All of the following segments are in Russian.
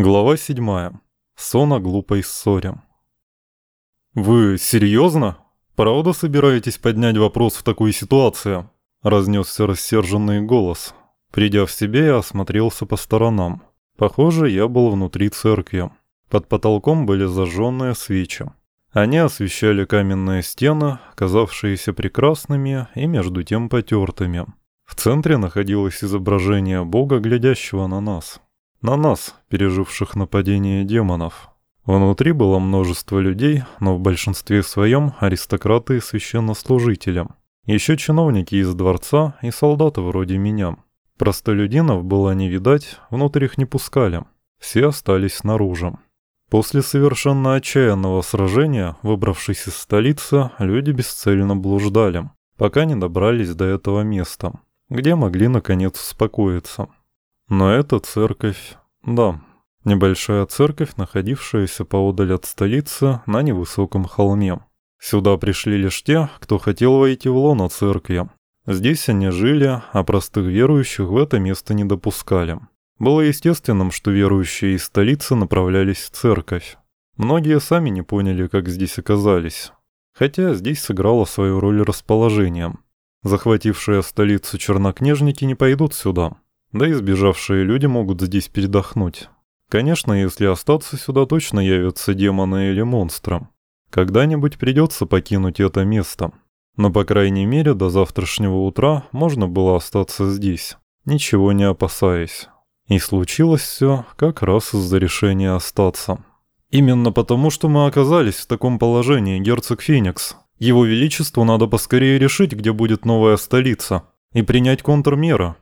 Глава 7. Сон о глупой ссоре. «Вы серьезно? Правда собираетесь поднять вопрос в такой ситуации?» Разнесся рассерженный голос. Придя в себя, я осмотрелся по сторонам. Похоже, я был внутри церкви. Под потолком были зажженные свечи. Они освещали каменные стены, казавшиеся прекрасными и между тем потертыми. В центре находилось изображение Бога, глядящего на нас. На нас, переживших нападение демонов. Внутри было множество людей, но в большинстве своем аристократы и священнослужители. Еще чиновники из дворца и солдаты вроде меня. Простолюдинов было не видать, внутрь их не пускали. Все остались снаружи. После совершенно отчаянного сражения, выбравшись из столицы, люди бесцельно блуждали, пока не добрались до этого места, где могли наконец успокоиться. Но эта церковь... Да, небольшая церковь, находившаяся поодаль от столицы на невысоком холме. Сюда пришли лишь те, кто хотел войти в лоно церкви. Здесь они жили, а простых верующих в это место не допускали. Было естественным, что верующие из столицы направлялись в церковь. Многие сами не поняли, как здесь оказались. Хотя здесь сыграло свою роль расположение. Захватившие столицу чернокнижники не пойдут сюда. Да и сбежавшие люди могут здесь передохнуть. Конечно, если остаться сюда, точно явятся демоны или монстры. Когда-нибудь придется покинуть это место. Но, по крайней мере, до завтрашнего утра можно было остаться здесь, ничего не опасаясь. И случилось все как раз из-за решения остаться. Именно потому, что мы оказались в таком положении, герцог Феникс. Его Величеству надо поскорее решить, где будет новая столица, и принять контрмеры,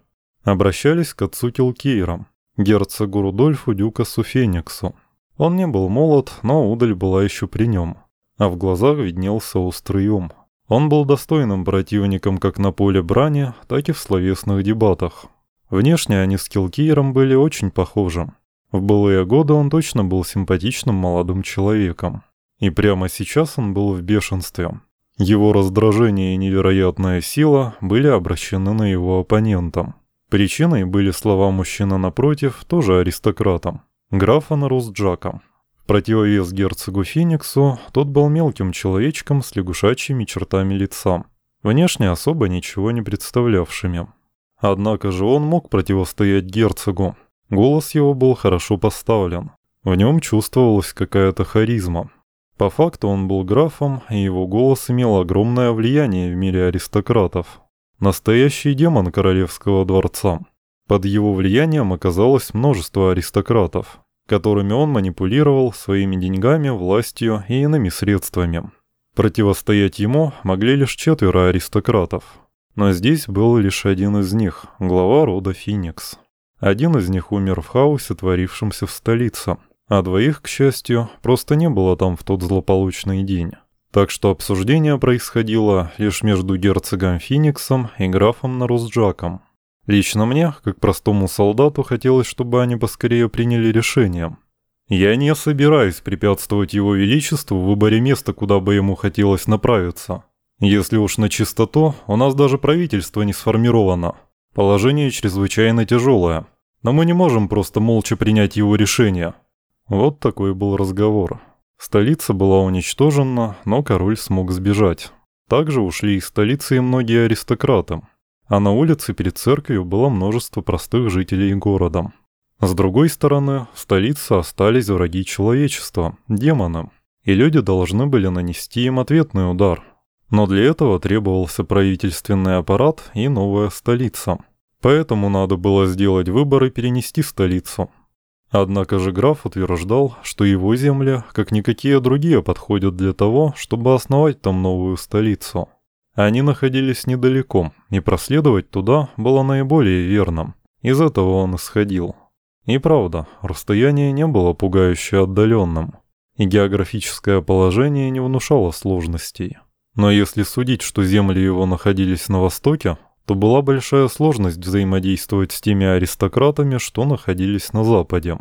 Обращались к отцу Килкейрам, герцогу Рудольфу Дюкасу Фениксу. Он не был молод, но удаль была еще при нем, а в глазах виднелся острый ум. Он был достойным противником как на поле брани, так и в словесных дебатах. Внешне они с Килкейром были очень похожи. В былые годы он точно был симпатичным молодым человеком. И прямо сейчас он был в бешенстве. Его раздражение и невероятная сила были обращены на его оппонента. Причиной были слова мужчины напротив, тоже аристократом, графа Нарусджака. В противовес герцогу Фениксу, тот был мелким человечком с лягушачьими чертами лица, внешне особо ничего не представлявшими. Однако же он мог противостоять герцогу. Голос его был хорошо поставлен. В нем чувствовалась какая-то харизма. По факту он был графом, и его голос имел огромное влияние в мире аристократов. Настоящий демон королевского дворца. Под его влиянием оказалось множество аристократов, которыми он манипулировал своими деньгами, властью и иными средствами. Противостоять ему могли лишь четверо аристократов. Но здесь был лишь один из них, глава рода Феникс. Один из них умер в хаосе, творившемся в столице, а двоих, к счастью, просто не было там в тот злополучный день. Так что обсуждение происходило лишь между герцогом Фениксом и графом Нарусджаком. Лично мне, как простому солдату, хотелось, чтобы они поскорее приняли решение. Я не собираюсь препятствовать его величеству в выборе места, куда бы ему хотелось направиться. Если уж на чистоту, у нас даже правительство не сформировано. Положение чрезвычайно тяжелое. Но мы не можем просто молча принять его решение. Вот такой был разговор. Столица была уничтожена, но король смог сбежать. Также ушли из столицы и многие аристократы. А на улице перед церковью было множество простых жителей города. С другой стороны, в столице остались враги человечества, демоны. И люди должны были нанести им ответный удар. Но для этого требовался правительственный аппарат и новая столица. Поэтому надо было сделать выбор и перенести столицу. Однако же граф утверждал, что его земли, как никакие другие, подходят для того, чтобы основать там новую столицу. Они находились недалеко, и проследовать туда было наиболее верным. Из этого он исходил. И правда, расстояние не было пугающе отдаленным, и географическое положение не внушало сложностей. Но если судить, что земли его находились на востоке, то была большая сложность взаимодействовать с теми аристократами, что находились на Западе.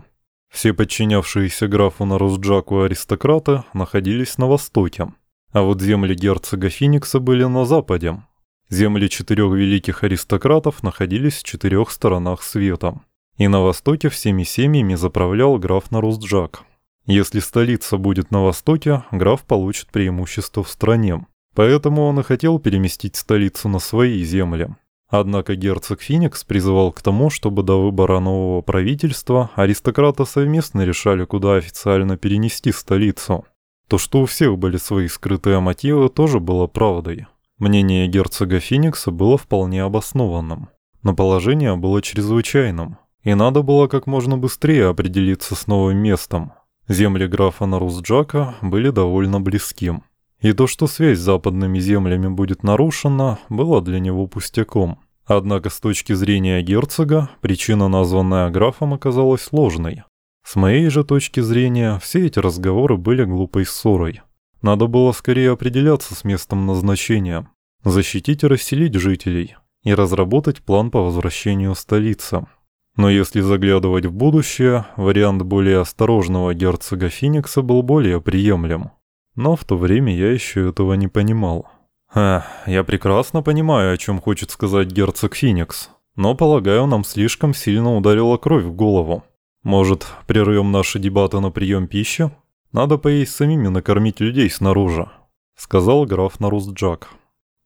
Все подчинявшиеся графу Нарусджаку аристократы находились на востоке, а вот земли герцога Феникса были на западе. Земли четырех великих аристократов находились в четырех сторонах света. И на востоке всеми семьями заправлял граф Нарузджак. Если столица будет на востоке, граф получит преимущество в стране. Поэтому он и хотел переместить столицу на свои земли. Однако герцог Феникс призывал к тому, чтобы до выбора нового правительства аристократы совместно решали, куда официально перенести столицу. То, что у всех были свои скрытые мотивы, тоже было правдой. Мнение герцога Феникса было вполне обоснованным. Но положение было чрезвычайным, и надо было как можно быстрее определиться с новым местом. Земли графа Нарузджака были довольно близким. И то, что связь с западными землями будет нарушена, было для него пустяком. Однако с точки зрения герцога, причина, названная графом, оказалась сложной. С моей же точки зрения, все эти разговоры были глупой ссорой. Надо было скорее определяться с местом назначения, защитить и расселить жителей, и разработать план по возвращению столицы. Но если заглядывать в будущее, вариант более осторожного герцога Феникса был более приемлем. Но в то время я еще этого не понимал. А, я прекрасно понимаю, о чем хочет сказать герцог Феникс. Но, полагаю, нам слишком сильно ударила кровь в голову. Может, прервем наши дебаты на прием пищи? Надо поесть самим и накормить людей снаружи», — сказал граф Нарузджак.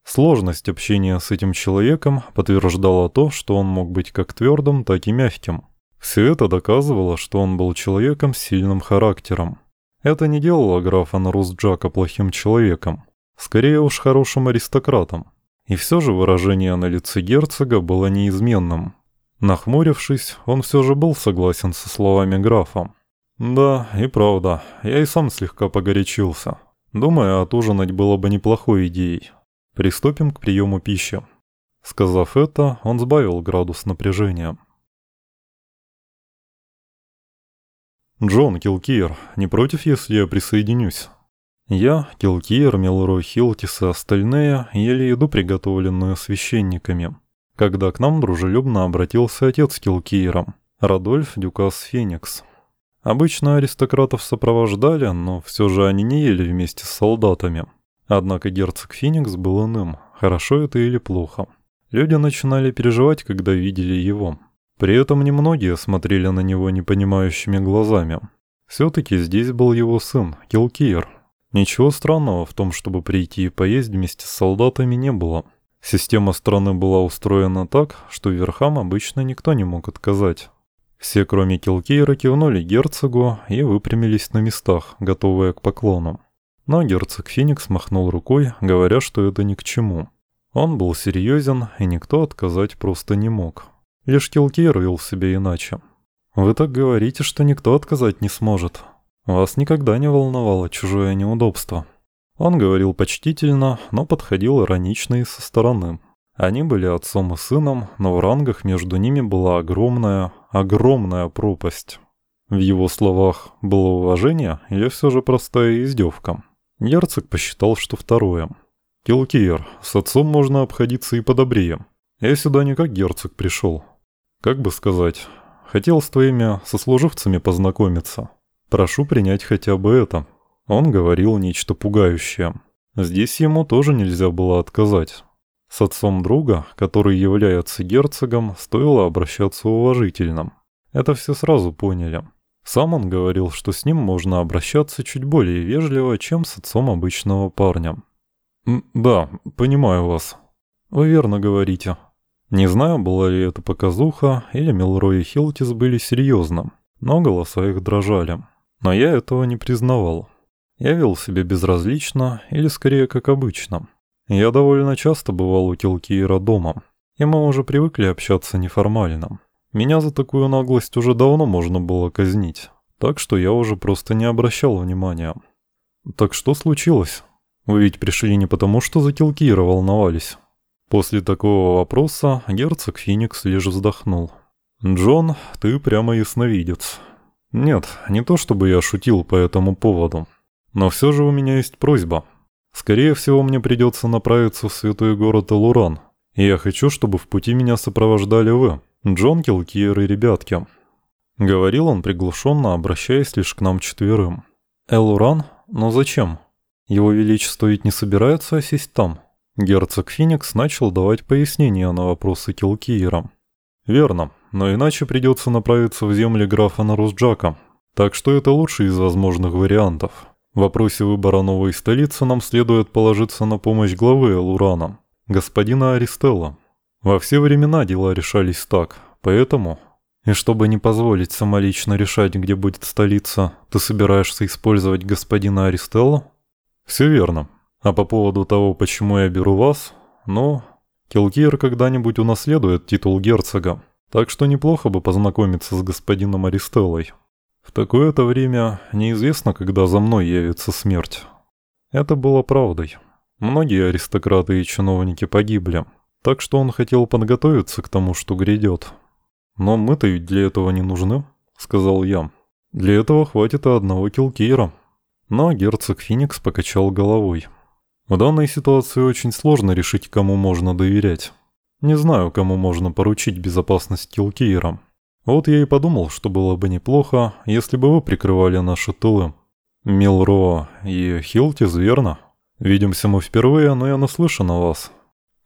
Сложность общения с этим человеком подтверждала то, что он мог быть как твердым, так и мягким. Все это доказывало, что он был человеком с сильным характером. Это не делало графа Нарузджака плохим человеком, скорее уж хорошим аристократом. И все же выражение на лице герцога было неизменным. Нахмурившись, он все же был согласен со словами графа. «Да, и правда, я и сам слегка погорячился. Думаю, отужинать было бы неплохой идеей. Приступим к приему пищи». Сказав это, он сбавил градус напряжения. «Джон Килкиер, не против, если я присоединюсь?» Я, Килкиер, Милрой Хилтис и остальные ели еду, приготовленную священниками. Когда к нам дружелюбно обратился отец Килкиера, Радольф Дюкас Феникс. Обычно аристократов сопровождали, но все же они не ели вместе с солдатами. Однако герцог Феникс был иным, хорошо это или плохо. Люди начинали переживать, когда видели его. При этом немногие смотрели на него непонимающими глазами. Все-таки здесь был его сын, Килкиер. Ничего странного в том, чтобы прийти и поесть вместе с солдатами не было. Система страны была устроена так, что верхам обычно никто не мог отказать. Все, кроме Килкейра, кивнули герцогу и выпрямились на местах, готовые к поклонам. Но герцог Феникс махнул рукой, говоря, что это ни к чему. Он был серьезен, и никто отказать просто не мог. Лишь Килкейр вел себя иначе. «Вы так говорите, что никто отказать не сможет. Вас никогда не волновало чужое неудобство». Он говорил почтительно, но подходил иронично и со стороны. Они были отцом и сыном, но в рангах между ними была огромная, огромная пропасть. В его словах было уважение или все же простая издевка? Герцог посчитал, что второе. «Килкиер, с отцом можно обходиться и подобрее. Я сюда не как герцог пришел. Как бы сказать, хотел с твоими сослуживцами познакомиться. Прошу принять хотя бы это. Он говорил нечто пугающее. Здесь ему тоже нельзя было отказать. С отцом друга, который является герцогом, стоило обращаться уважительно. Это все сразу поняли. Сам он говорил, что с ним можно обращаться чуть более вежливо, чем с отцом обычного парня. «Да, понимаю вас. Вы верно говорите», не знаю, была ли это показуха, или Милрой и Хилтис были серьезно, но голоса их дрожали. Но я этого не признавал. Я вел себя безразлично, или скорее как обычно. Я довольно часто бывал у Килкиера дома, и мы уже привыкли общаться неформально. Меня за такую наглость уже давно можно было казнить, так что я уже просто не обращал внимания. Так что случилось? Вы ведь пришли не потому, что за Килкиера волновались. После такого вопроса герцог Феникс лишь вздохнул. «Джон, ты прямо ясновидец». «Нет, не то чтобы я шутил по этому поводу. Но все же у меня есть просьба. Скорее всего, мне придется направиться в святой город Элуран. И я хочу, чтобы в пути меня сопровождали вы, Джон, Килкиер и ребятки». Говорил он приглушенно, обращаясь лишь к нам четверым. «Элуран? Но зачем? Его Величество ведь не собирается осесть там?» Герцог Феникс начал давать пояснения на вопросы Килкиера. «Верно. но иначе придется направиться в земли графа Нарусджака. Так что это лучший из возможных вариантов. В вопросе выбора новой столицы нам следует положиться на помощь главы Элурана, господина Аристелла. Во все времена дела решались так, поэтому... И чтобы не позволить самолично решать, где будет столица, ты собираешься использовать господина Аристелла? Все верно. А по поводу того, почему я беру вас, ну, Килкир когда-нибудь унаследует титул герцога, так что неплохо бы познакомиться с господином Аристеллой. В такое-то время неизвестно, когда за мной явится смерть. Это было правдой. Многие аристократы и чиновники погибли, так что он хотел подготовиться к тому, что грядет. «Но мы-то ведь для этого не нужны», — сказал я. «Для этого хватит и одного килкейра». Но герцог Феникс покачал головой. В данной ситуации очень сложно решить, кому можно доверять. Не знаю, кому можно поручить безопасность килкейра. Вот я и подумал, что было бы неплохо, если бы вы прикрывали наши тылы. Милро и Хилтис, верно? Видимся мы впервые, но я наслышан о вас.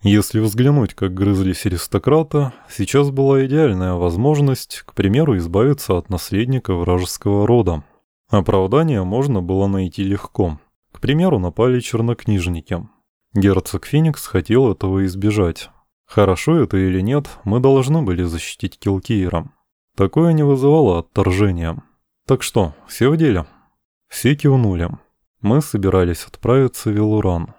Если взглянуть, как грызлись аристократа, сейчас была идеальная возможность, к примеру, избавиться от наследника вражеского рода. Оправдание можно было найти легко. Примеру, напали чернокнижники. Герцог Феникс хотел этого избежать. Хорошо это или нет, мы должны были защитить Килкиера. Такое не вызывало отторжения. Так что, все в деле? Все кивнули. Мы собирались отправиться в Велуран.